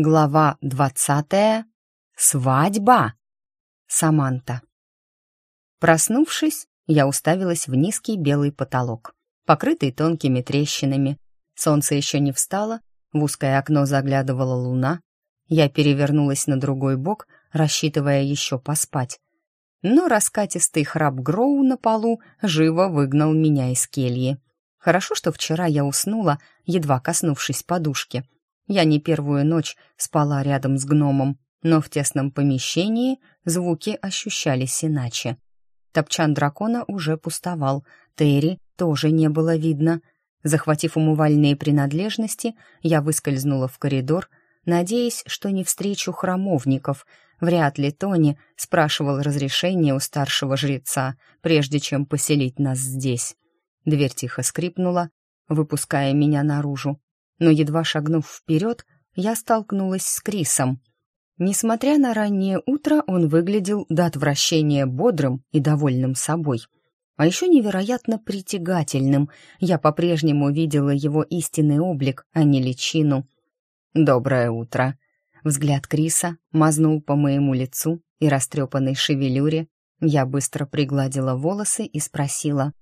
Глава двадцатая. Свадьба. Саманта. Проснувшись, я уставилась в низкий белый потолок, покрытый тонкими трещинами. Солнце еще не встало, в узкое окно заглядывала луна. Я перевернулась на другой бок, рассчитывая еще поспать. Но раскатистый храп Гроу на полу живо выгнал меня из кельи. Хорошо, что вчера я уснула, едва коснувшись подушки — Я не первую ночь спала рядом с гномом, но в тесном помещении звуки ощущались иначе. Топчан дракона уже пустовал, Терри тоже не было видно. Захватив умывальные принадлежности, я выскользнула в коридор, надеясь, что не встречу храмовников. Вряд ли Тони спрашивал разрешение у старшего жреца, прежде чем поселить нас здесь. Дверь тихо скрипнула, выпуская меня наружу но едва шагнув вперед, я столкнулась с Крисом. Несмотря на раннее утро, он выглядел до отвращения бодрым и довольным собой. А еще невероятно притягательным. Я по-прежнему видела его истинный облик, а не личину. «Доброе утро!» Взгляд Криса мазнул по моему лицу и растрепанной шевелюре. Я быстро пригладила волосы и спросила.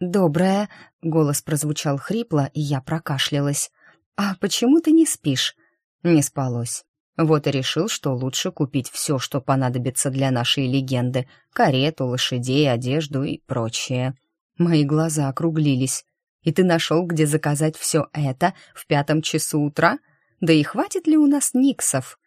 «Доброе!» — голос прозвучал хрипло, и я прокашлялась. «А почему ты не спишь?» Не спалось. Вот и решил, что лучше купить все, что понадобится для нашей легенды. Карету, лошадей, одежду и прочее. Мои глаза округлились. И ты нашел, где заказать все это в пятом часу утра? Да и хватит ли у нас Никсов?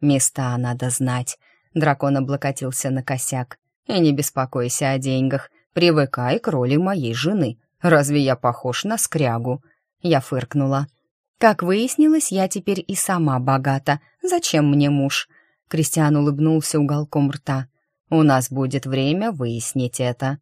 Места надо знать. Дракон облокотился на косяк. И не беспокойся о деньгах. Привыкай к роли моей жены. Разве я похож на скрягу? Я фыркнула. Как выяснилось, я теперь и сама богата. Зачем мне муж? Кристиан улыбнулся уголком рта. У нас будет время выяснить это.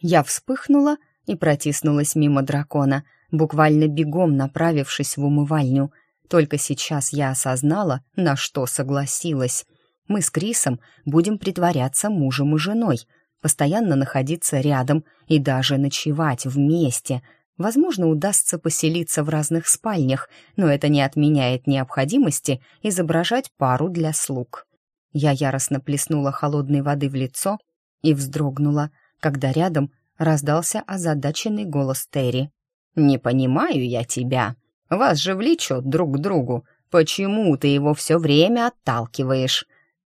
Я вспыхнула и протиснулась мимо дракона, буквально бегом направившись в умывальню. Только сейчас я осознала, на что согласилась. Мы с Крисом будем притворяться мужем и женой, постоянно находиться рядом и даже ночевать вместе — Возможно, удастся поселиться в разных спальнях, но это не отменяет необходимости изображать пару для слуг. Я яростно плеснула холодной воды в лицо и вздрогнула, когда рядом раздался озадаченный голос Терри. «Не понимаю я тебя. Вас же влечет друг к другу. Почему ты его все время отталкиваешь?»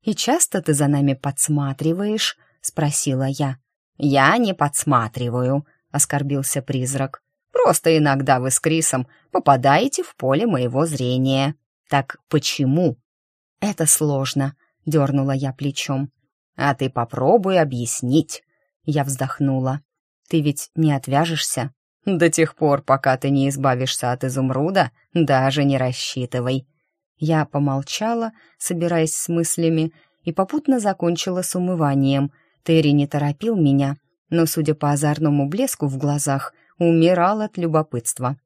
«И часто ты за нами подсматриваешь?» — спросила я. «Я не подсматриваю», — оскорбился призрак. Просто иногда вы с Крисом попадаете в поле моего зрения. Так почему?» «Это сложно», — дернула я плечом. «А ты попробуй объяснить», — я вздохнула. «Ты ведь не отвяжешься?» «До тех пор, пока ты не избавишься от изумруда, даже не рассчитывай». Я помолчала, собираясь с мыслями, и попутно закончила с умыванием. Терри не торопил меня, но, судя по озорному блеску в глазах, — умирал от любопытства.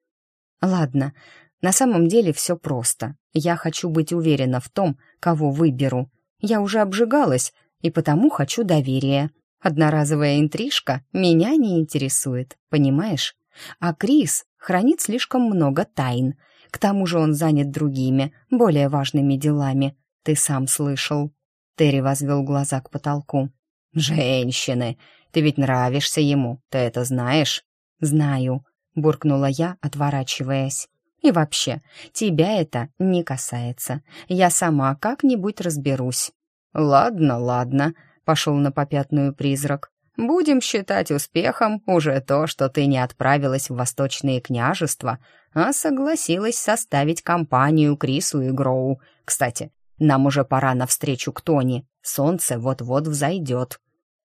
Ладно, на самом деле все просто. Я хочу быть уверена в том, кого выберу. Я уже обжигалась, и потому хочу доверия. Одноразовая интрижка меня не интересует, понимаешь? А Крис хранит слишком много тайн. К тому же он занят другими, более важными делами. Ты сам слышал. Терри возвел глаза к потолку. «Женщины! Ты ведь нравишься ему, ты это знаешь?» «Знаю», — буркнула я, отворачиваясь. «И вообще, тебя это не касается. Я сама как-нибудь разберусь». «Ладно, ладно», — пошел на попятную призрак. «Будем считать успехом уже то, что ты не отправилась в Восточные княжества, а согласилась составить компанию Крису и Гроу. Кстати, нам уже пора навстречу к Тони. Солнце вот-вот взойдет».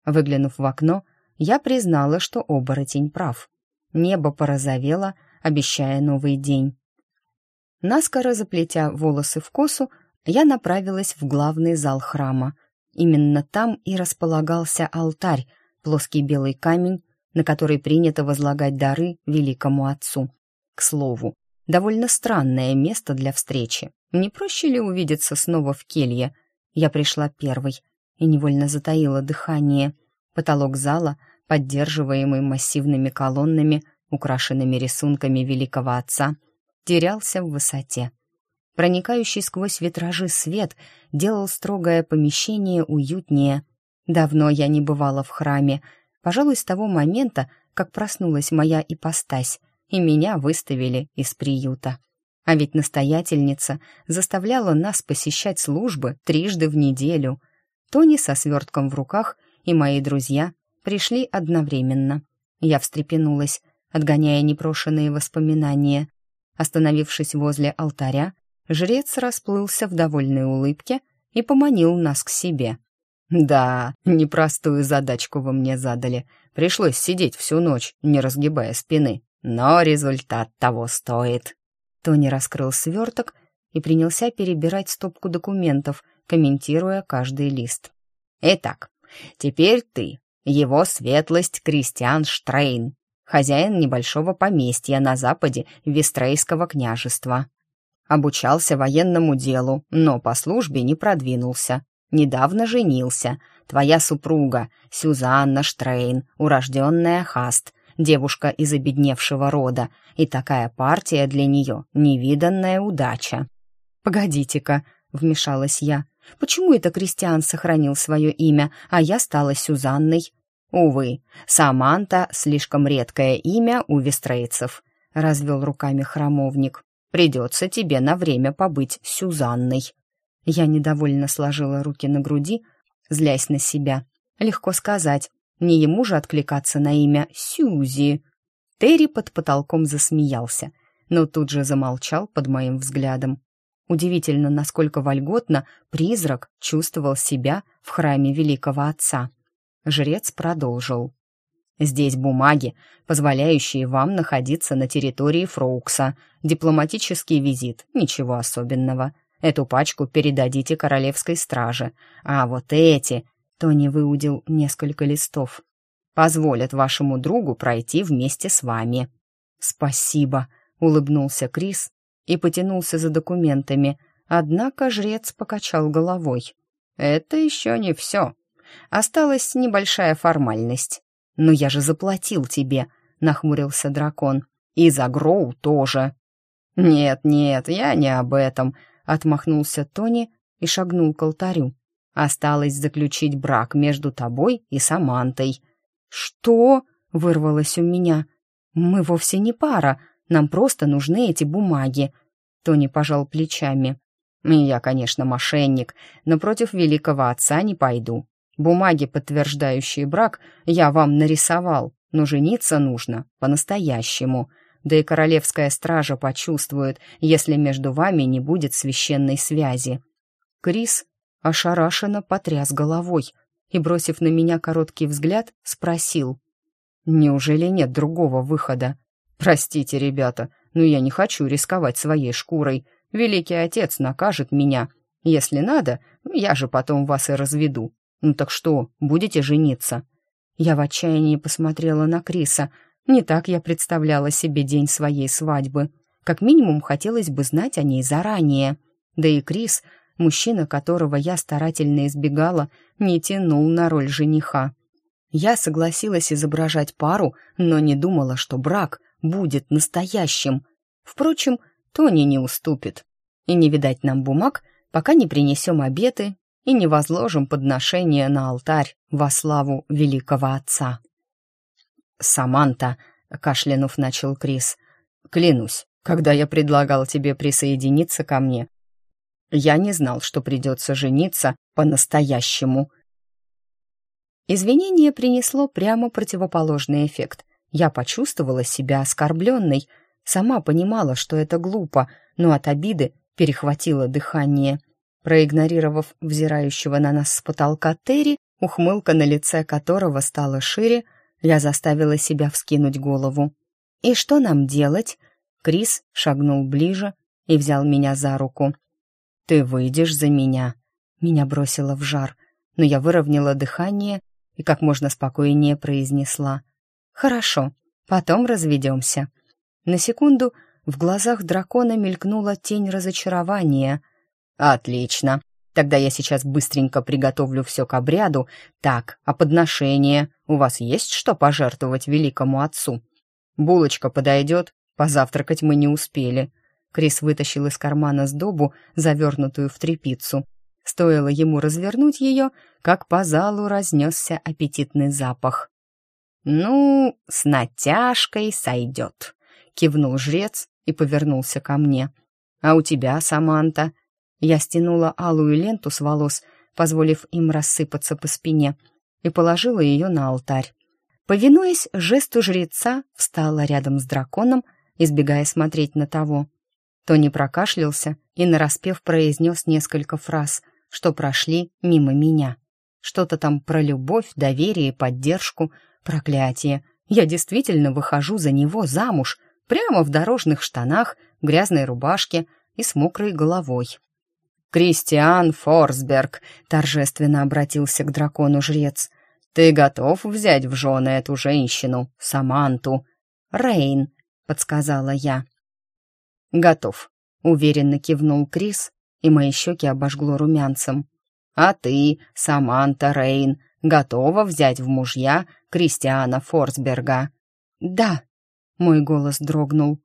Выглянув в окно, я признала, что оборотень прав. Небо порозовело, обещая новый день. Наскоро заплетя волосы в косу, я направилась в главный зал храма. Именно там и располагался алтарь, плоский белый камень, на который принято возлагать дары великому отцу. К слову, довольно странное место для встречи. Не проще ли увидеться снова в келье? Я пришла первой и невольно затаила дыхание. Потолок зала — поддерживаемый массивными колоннами, украшенными рисунками великого отца, терялся в высоте. Проникающий сквозь витражи свет делал строгое помещение уютнее. Давно я не бывала в храме, пожалуй, с того момента, как проснулась моя ипостась, и меня выставили из приюта. А ведь настоятельница заставляла нас посещать службы трижды в неделю. Тони со свертком в руках и мои друзья пришли одновременно. Я встрепенулась, отгоняя непрошенные воспоминания. Остановившись возле алтаря, жрец расплылся в довольной улыбке и поманил нас к себе. «Да, непростую задачку вы мне задали. Пришлось сидеть всю ночь, не разгибая спины. Но результат того стоит». Тони раскрыл сверток и принялся перебирать стопку документов, комментируя каждый лист. «Итак, теперь ты его светлость Кристиан Штрейн, хозяин небольшого поместья на западе Вестрейского княжества. Обучался военному делу, но по службе не продвинулся. Недавно женился. Твоя супруга, Сюзанна Штрейн, урожденная Хаст, девушка из обедневшего рода, и такая партия для нее — невиданная удача. «Погодите-ка», — вмешалась я, Почему это Кристиан сохранил свое имя, а я стала Сюзанной? Увы, Саманта — слишком редкое имя у вестрейцев. развел руками храмовник. Придется тебе на время побыть Сюзанной. Я недовольно сложила руки на груди, злясь на себя. Легко сказать, не ему же откликаться на имя Сюзи. Терри под потолком засмеялся, но тут же замолчал под моим взглядом. Удивительно, насколько вольготно призрак чувствовал себя в храме великого отца. Жрец продолжил. Здесь бумаги, позволяющие вам находиться на территории Фроукса. Дипломатический визит, ничего особенного. Эту пачку передадите королевской страже. А вот эти...» Тони выудил несколько листов. «Позволят вашему другу пройти вместе с вами». «Спасибо», — улыбнулся Крис и потянулся за документами, однако жрец покачал головой. «Это еще не все. Осталась небольшая формальность. Но я же заплатил тебе», — нахмурился дракон. «И за Гроу тоже». «Нет, нет, я не об этом», — отмахнулся Тони и шагнул к алтарю. «Осталось заключить брак между тобой и Самантой». «Что?» — вырвалось у меня. «Мы вовсе не пара», нам просто нужны эти бумаги». Тони пожал плечами. «Я, конечно, мошенник, но против великого отца не пойду. Бумаги, подтверждающие брак, я вам нарисовал, но жениться нужно по-настоящему. Да и королевская стража почувствует, если между вами не будет священной связи». Крис ошарашенно потряс головой и, бросив на меня короткий взгляд, спросил. «Неужели нет другого выхода?» «Простите, ребята, но я не хочу рисковать своей шкурой. Великий отец накажет меня. Если надо, ну, я же потом вас и разведу. Ну так что, будете жениться?» Я в отчаянии посмотрела на Криса. Не так я представляла себе день своей свадьбы. Как минимум, хотелось бы знать о ней заранее. Да и Крис, мужчина, которого я старательно избегала, не тянул на роль жениха. Я согласилась изображать пару, но не думала, что брак будет настоящим. Впрочем, Тони не уступит. И не видать нам бумаг, пока не принесем обеты и не возложим подношения на алтарь во славу великого отца. «Саманта», — кашлянув начал Крис, — «клянусь, когда я предлагал тебе присоединиться ко мне, я не знал, что придется жениться по-настоящему». Извинение принесло прямо противоположный эффект. Я почувствовала себя оскорбленной, сама понимала, что это глупо, но от обиды перехватило дыхание. Проигнорировав взирающего на нас с потолка Терри, ухмылка на лице которого стала шире, я заставила себя вскинуть голову. «И что нам делать?» Крис шагнул ближе и взял меня за руку. «Ты выйдешь за меня». Меня бросило в жар, но я выровняла дыхание и как можно спокойнее произнесла. Хорошо, потом разведемся. На секунду в глазах дракона мелькнула тень разочарования. Отлично. Тогда я сейчас быстренько приготовлю все к обряду. Так, а подношение? У вас есть что пожертвовать великому отцу? Булочка подойдет? Позавтракать мы не успели. Крис вытащил из кармана сдобу, завернутую в тряпицу. Стоило ему развернуть ее, как по залу разнесся аппетитный запах. «Ну, с натяжкой сойдет», — кивнул жрец и повернулся ко мне. «А у тебя, Саманта?» Я стянула алую ленту с волос, позволив им рассыпаться по спине, и положила ее на алтарь. Повинуясь жесту жреца, встала рядом с драконом, избегая смотреть на того. Тони прокашлялся и, нараспев, произнес несколько фраз, что прошли мимо меня. Что-то там про любовь, доверие, поддержку — Проклятие! Я действительно выхожу за него замуж, прямо в дорожных штанах, грязной рубашке и с мокрой головой. «Кристиан Форсберг», — торжественно обратился к дракону жрец, — «ты готов взять в жены эту женщину, Саманту?» «Рейн», — подсказала я. «Готов», — уверенно кивнул Крис, и мои щеки обожгло румянцем. «А ты, Саманта Рейн, готова взять в мужья Кристиана Форсберга». «Да», — мой голос дрогнул.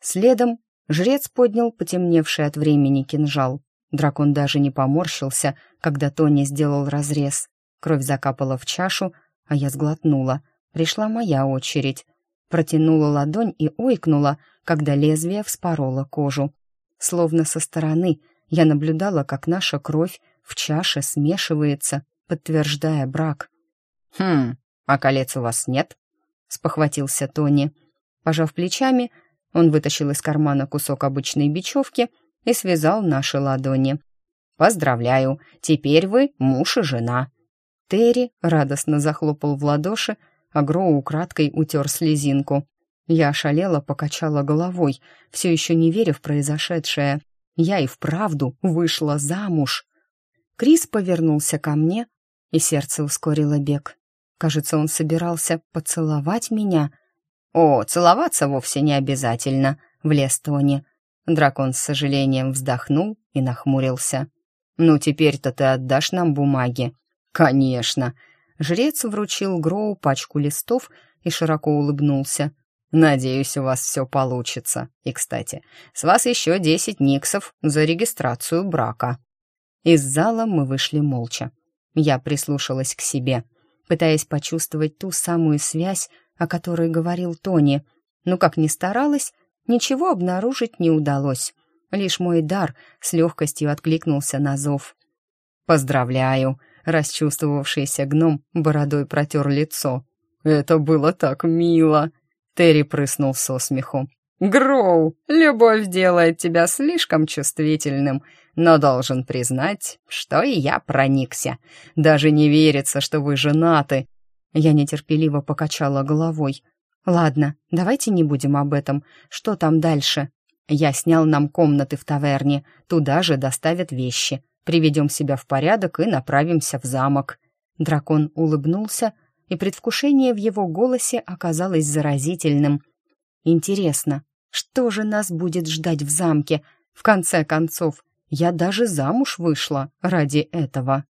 Следом жрец поднял потемневший от времени кинжал. Дракон даже не поморщился, когда Тони сделал разрез. Кровь закапала в чашу, а я сглотнула. Пришла моя очередь. Протянула ладонь и ойкнула, когда лезвие вспороло кожу. Словно со стороны я наблюдала, как наша кровь в чаше смешивается подтверждая брак. «Хм, а колец у вас нет?» — спохватился Тони. Пожав плечами, он вытащил из кармана кусок обычной бечевки и связал наши ладони. «Поздравляю, теперь вы муж и жена». Терри радостно захлопал в ладоши, а Гроу украдкой утер слезинку. Я ошалела, покачала головой, все еще не веря в произошедшее. Я и вправду вышла замуж. Крис повернулся ко мне, и сердце ускорило бег. Кажется, он собирался поцеловать меня. «О, целоваться вовсе не обязательно», — влез Тони. Дракон с сожалением вздохнул и нахмурился. «Ну, теперь-то ты отдашь нам бумаги». «Конечно». Жрец вручил Гроу пачку листов и широко улыбнулся. «Надеюсь, у вас все получится. И, кстати, с вас еще десять никсов за регистрацию брака». Из зала мы вышли молча. Я прислушалась к себе, пытаясь почувствовать ту самую связь, о которой говорил Тони. Но как ни старалась, ничего обнаружить не удалось. Лишь мой дар с легкостью откликнулся на зов. «Поздравляю!» — расчувствовавшийся гном бородой протер лицо. «Это было так мило!» — Терри прыснул со смеху. «Гроу, любовь делает тебя слишком чувствительным. Но должен признать, что и я проникся. Даже не верится, что вы женаты». Я нетерпеливо покачала головой. «Ладно, давайте не будем об этом. Что там дальше?» «Я снял нам комнаты в таверне. Туда же доставят вещи. Приведем себя в порядок и направимся в замок». Дракон улыбнулся, и предвкушение в его голосе оказалось заразительным. «Интересно, что же нас будет ждать в замке? В конце концов, я даже замуж вышла ради этого.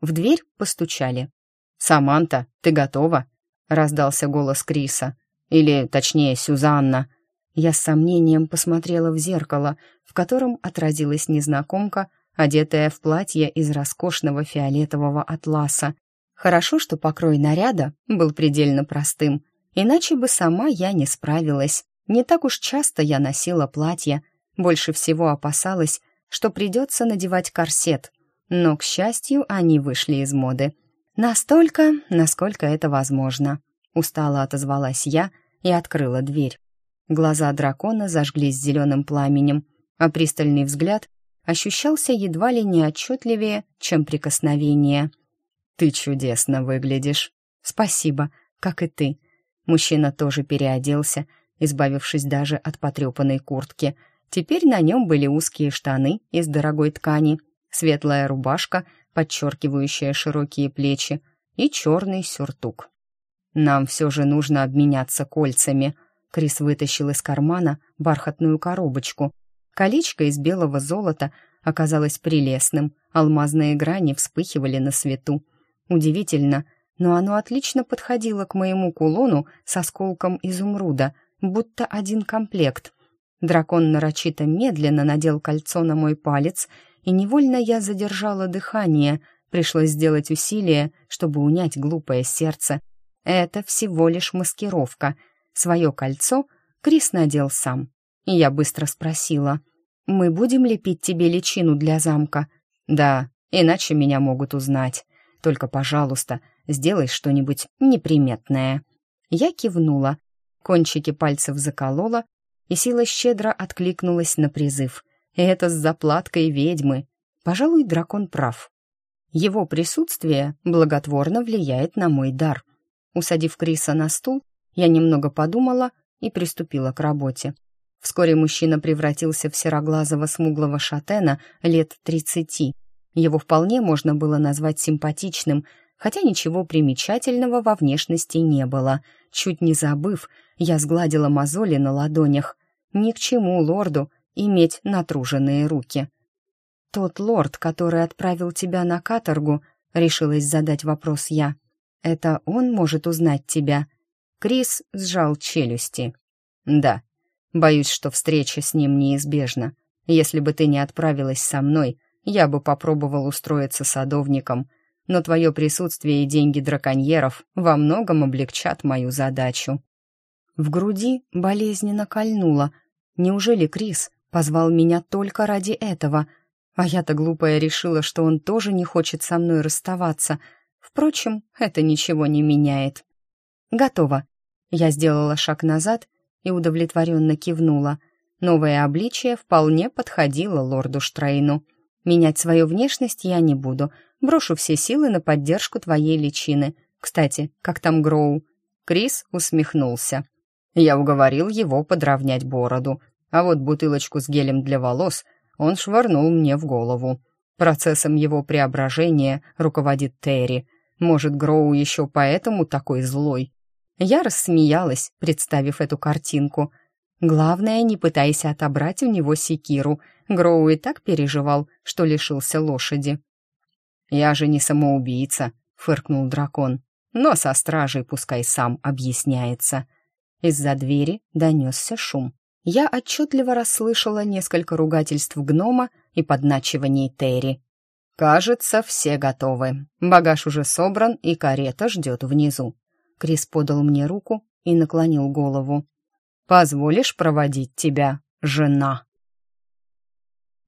В дверь постучали. «Саманта, ты готова?» — раздался голос Криса. «Или, точнее, Сюзанна». Я с сомнением посмотрела в зеркало, в котором отразилась незнакомка, одетая в платье из роскошного фиолетового атласа. Хорошо, что покрой наряда был предельно простым, иначе бы сама я не справилась. Не так уж часто я носила платья, больше всего опасалась, что придется надевать корсет, но, к счастью, они вышли из моды. Настолько, насколько это возможно. Устало отозвалась я и открыла дверь. Глаза дракона зажглись зеленым пламенем, а пристальный взгляд ощущался едва ли не отчетливее, чем прикосновение. «Ты чудесно выглядишь. Спасибо, как и ты». Мужчина тоже переоделся, избавившись даже от потрепанной куртки — Теперь на нем были узкие штаны из дорогой ткани, светлая рубашка, подчеркивающая широкие плечи, и черный сюртук. «Нам все же нужно обменяться кольцами», — Крис вытащил из кармана бархатную коробочку. Колечко из белого золота оказалось прелестным, алмазные грани вспыхивали на свету. Удивительно, но оно отлично подходило к моему кулону с осколком изумруда, будто один комплект — Дракон нарочито медленно надел кольцо на мой палец, и невольно я задержала дыхание, пришлось сделать усилие, чтобы унять глупое сердце. Это всего лишь маскировка. Свое кольцо Крис надел сам. И я быстро спросила, «Мы будем лепить тебе личину для замка?» «Да, иначе меня могут узнать. Только, пожалуйста, сделай что-нибудь неприметное». Я кивнула, кончики пальцев заколола, и Сила щедро откликнулась на призыв. И это с заплаткой ведьмы. Пожалуй, дракон прав. Его присутствие благотворно влияет на мой дар. Усадив Криса на стул, я немного подумала и приступила к работе. Вскоре мужчина превратился в сероглазого смуглого шатена лет тридцати. Его вполне можно было назвать симпатичным, хотя ничего примечательного во внешности не было. Чуть не забыв, я сгладила мозоли на ладонях, ни к чему лорду иметь натруженные руки. «Тот лорд, который отправил тебя на каторгу», — решилась задать вопрос я. «Это он может узнать тебя?» Крис сжал челюсти. «Да. Боюсь, что встреча с ним неизбежна. Если бы ты не отправилась со мной, я бы попробовал устроиться садовником, но твое присутствие и деньги драконьеров во многом облегчат мою задачу». В груди болезненно кольнуло, Неужели Крис позвал меня только ради этого? А я-то глупая решила, что он тоже не хочет со мной расставаться. Впрочем, это ничего не меняет. Готово. Я сделала шаг назад и удовлетворенно кивнула. Новое обличие вполне подходило лорду Штрейну. Менять свою внешность я не буду. Брошу все силы на поддержку твоей личины. Кстати, как там Гроу? Крис усмехнулся. Я уговорил его подровнять бороду. А вот бутылочку с гелем для волос он швырнул мне в голову. Процессом его преображения руководит Терри. Может, Гроу еще поэтому такой злой? Я рассмеялась, представив эту картинку. Главное, не пытайся отобрать у него секиру. Гроу и так переживал, что лишился лошади. «Я же не самоубийца», — фыркнул дракон. «Но со стражей пускай сам объясняется». Из-за двери донесся шум я отчетливо расслышала несколько ругательств гнома и подначиваний Терри. «Кажется, все готовы. Багаж уже собран, и карета ждет внизу». Крис подал мне руку и наклонил голову. «Позволишь проводить тебя, жена?»